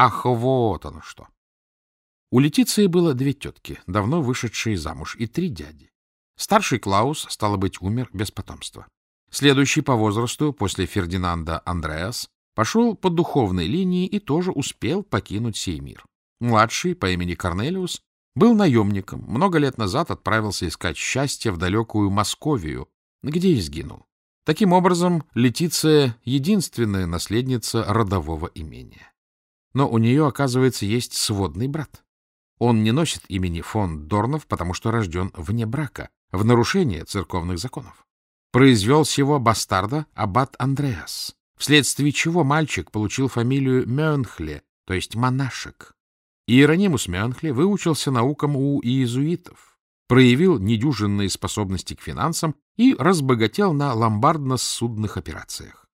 Ах, вот оно что! У Летиции было две тетки, давно вышедшие замуж, и три дяди. Старший Клаус, стало быть, умер без потомства. Следующий по возрасту, после Фердинанда Андреас, пошел по духовной линии и тоже успел покинуть сей мир. Младший, по имени Корнелиус, был наемником, много лет назад отправился искать счастье в далекую Московию, где и сгинул. Таким образом, Летиция — единственная наследница родового имения. Но у нее, оказывается, есть сводный брат. Он не носит имени фон Дорнов, потому что рожден вне брака, в нарушение церковных законов. Произвел сего бастарда аббат Андреас, вследствие чего мальчик получил фамилию Мюнхле, то есть монашек. Иеронимус Мюнхле выучился наукам у иезуитов, проявил недюжинные способности к финансам и разбогател на ломбардно-судных операциях.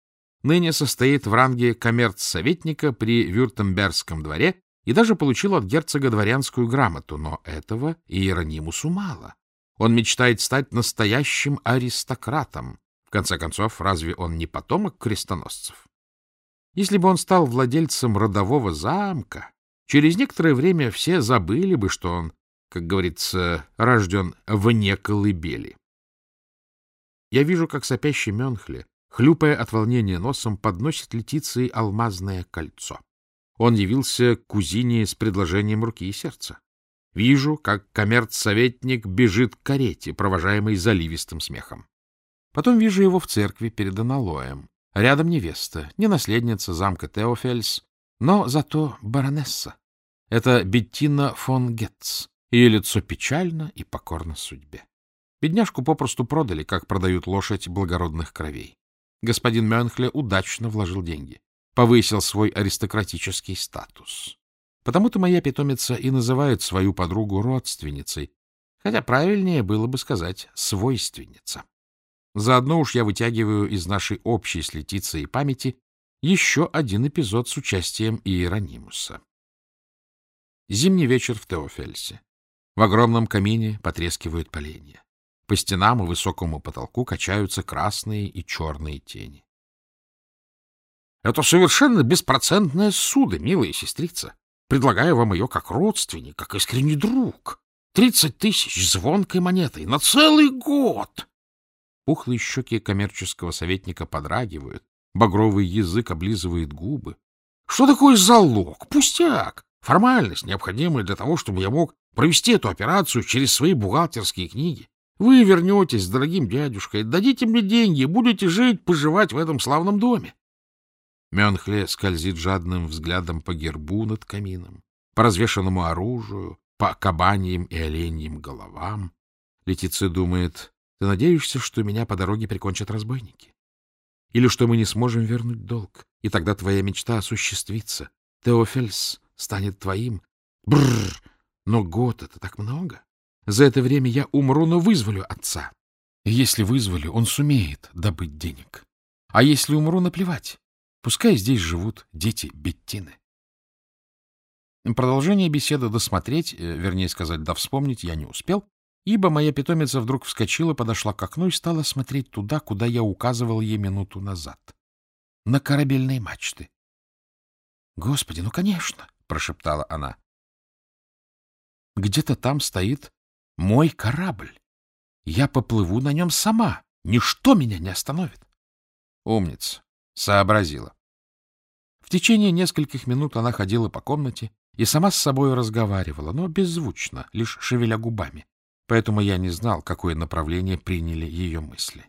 Ныне состоит в ранге коммерц-советника при Вюртембергском дворе и даже получил от герцога дворянскую грамоту, но этого Иеронимусу мало. Он мечтает стать настоящим аристократом. В конце концов, разве он не потомок крестоносцев? Если бы он стал владельцем родового замка, Через некоторое время все забыли бы, что он, как говорится, рожден вне колыбели. Я вижу, как сопящий Менхле, хлюпая от волнения носом, подносит Летиции алмазное кольцо. Он явился к кузине с предложением руки и сердца. Вижу, как коммерц-советник бежит к карете, провожаемой заливистым смехом. Потом вижу его в церкви перед аналоем. Рядом невеста, не наследница замка Теофельс, но зато баронесса. Это Беттина фон Гетц. Ее лицо печально и покорно судьбе. Бедняжку попросту продали, как продают лошадь благородных кровей. Господин Мюнхле удачно вложил деньги, повысил свой аристократический статус. Потому-то моя питомица и называет свою подругу родственницей, хотя правильнее было бы сказать «свойственница». Заодно уж я вытягиваю из нашей общей с Летицией памяти еще один эпизод с участием Иеронимуса. Зимний вечер в Теофельсе. В огромном камине потрескивают поленья. По стенам и высокому потолку качаются красные и черные тени. — Это совершенно беспроцентная суда, милая сестрица. Предлагаю вам ее как родственник, как искренний друг. Тридцать тысяч звонкой монетой на целый год! Пухлые щеки коммерческого советника подрагивают, Багровый язык облизывает губы. Что такое залог? Пустяк. Формальность, необходимая для того, чтобы я мог провести эту операцию через свои бухгалтерские книги. Вы вернетесь с дорогим дядюшкой, дадите мне деньги будете жить, поживать в этом славном доме. Менхле скользит жадным взглядом по гербу над камином, по развешанному оружию, по кабаньим и оленьим головам. Летиция думает, ты надеешься, что меня по дороге прикончат разбойники? Или что мы не сможем вернуть долг, и тогда твоя мечта осуществится. Теофельс станет твоим. Бррр! Но год — это так много. За это время я умру, но вызволю отца. Если вызволю, он сумеет добыть денег. А если умру, наплевать. Пускай здесь живут дети Беттины. Продолжение беседы досмотреть, э, вернее сказать, да вспомнить я не успел, ибо моя питомица вдруг вскочила, подошла к окну и стала смотреть туда, куда я указывал ей минуту назад. На корабельные мачты. — Господи, ну, конечно! — прошептала она. — Где-то там стоит мой корабль. Я поплыву на нем сама. Ничто меня не остановит. Умница. Сообразила. В течение нескольких минут она ходила по комнате и сама с собой разговаривала, но беззвучно, лишь шевеля губами поэтому я не знал, какое направление приняли ее мысли.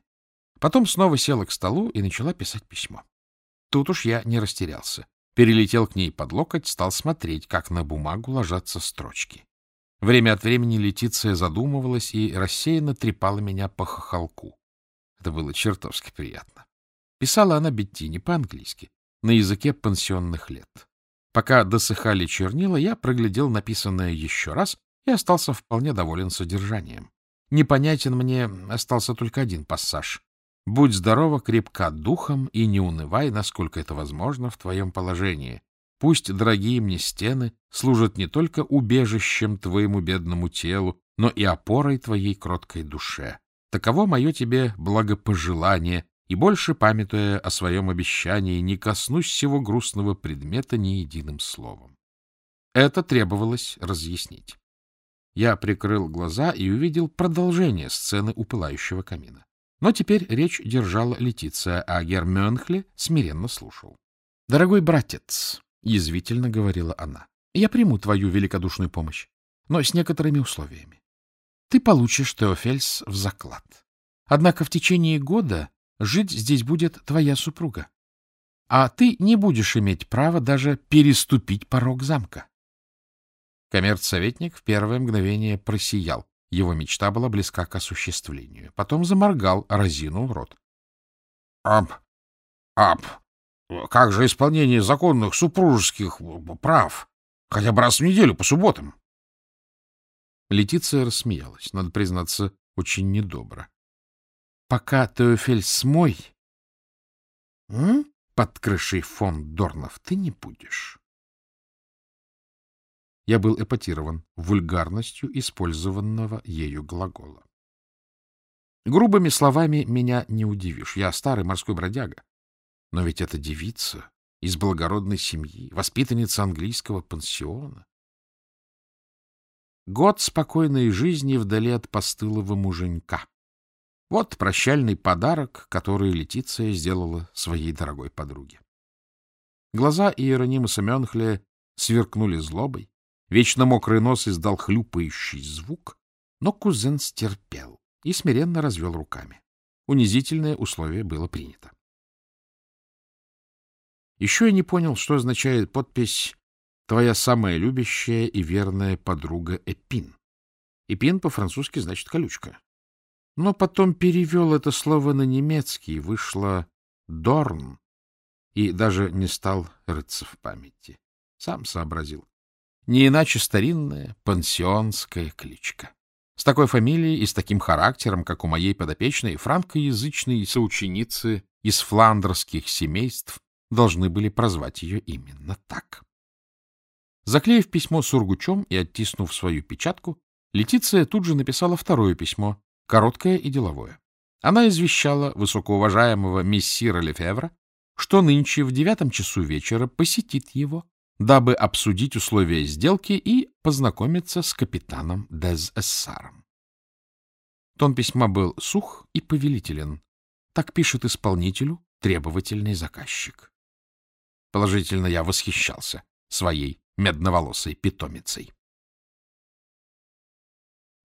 Потом снова села к столу и начала писать письмо. Тут уж я не растерялся. Перелетел к ней под локоть, стал смотреть, как на бумагу ложатся строчки. Время от времени Летиция задумывалась и рассеянно трепала меня по хохолку. Это было чертовски приятно. Писала она Беттине по-английски, на языке пансионных лет. Пока досыхали чернила, я проглядел написанное еще раз и остался вполне доволен содержанием. Непонятен мне остался только один пассаж. «Будь здорова, крепка духом и не унывай, насколько это возможно в твоем положении. Пусть дорогие мне стены служат не только убежищем твоему бедному телу, но и опорой твоей кроткой душе. Таково мое тебе благопожелание, и больше, памятуя о своем обещании, не коснусь всего грустного предмета ни единым словом. Это требовалось разъяснить. Я прикрыл глаза и увидел продолжение сцены у пылающего камина. Но теперь речь держала Летиция, а Гермёнхле смиренно слушал. — Дорогой братец, — язвительно говорила она, — я приму твою великодушную помощь, но с некоторыми условиями. Ты получишь Теофельс в заклад. Однако в течение года жить здесь будет твоя супруга. А ты не будешь иметь права даже переступить порог замка. Коммерцсоветник в первое мгновение просиял. Его мечта была близка к осуществлению. Потом заморгал, разинул рот. — Ап, ап, как же исполнение законных супружеских прав? Хотя бы раз в неделю по субботам. Летиция рассмеялась, надо признаться, очень недобро. — Пока Теофель смой м? под крышей фон Дорнов ты не будешь. Я был эпатирован вульгарностью использованного ею глагола. Грубыми словами меня не удивишь. Я старый морской бродяга. Но ведь это девица из благородной семьи, воспитанница английского пансиона. Год спокойной жизни вдали от постылого муженька. Вот прощальный подарок, который Летиция сделала своей дорогой подруге. Глаза Иеронима Семенхля сверкнули злобой, вечно мокрый нос издал хлюпающий звук, но кузен стерпел и смиренно развел руками. Унизительное условие было принято. Еще я не понял, что означает подпись «Твоя самая любящая и верная подруга Эпин». Эпин по-французски значит «колючка». Но потом перевел это слово на немецкий, вышло «дорн», и даже не стал рыться в памяти. Сам сообразил. Не иначе старинная пансионская кличка. С такой фамилией и с таким характером, как у моей подопечной, франкоязычной соученицы из фландерских семейств, должны были прозвать ее именно так. Заклеив письмо сургучом и оттиснув свою печатку, Летиция тут же написала второе письмо, короткое и деловое. Она извещала высокоуважаемого мессира Лефевра, что нынче в девятом часу вечера посетит его, дабы обсудить условия сделки и познакомиться с капитаном Дез-Эссаром. Тон письма был сух и повелителен. Так пишет исполнителю требовательный заказчик. Положительно я восхищался своей медноволосой питомицей.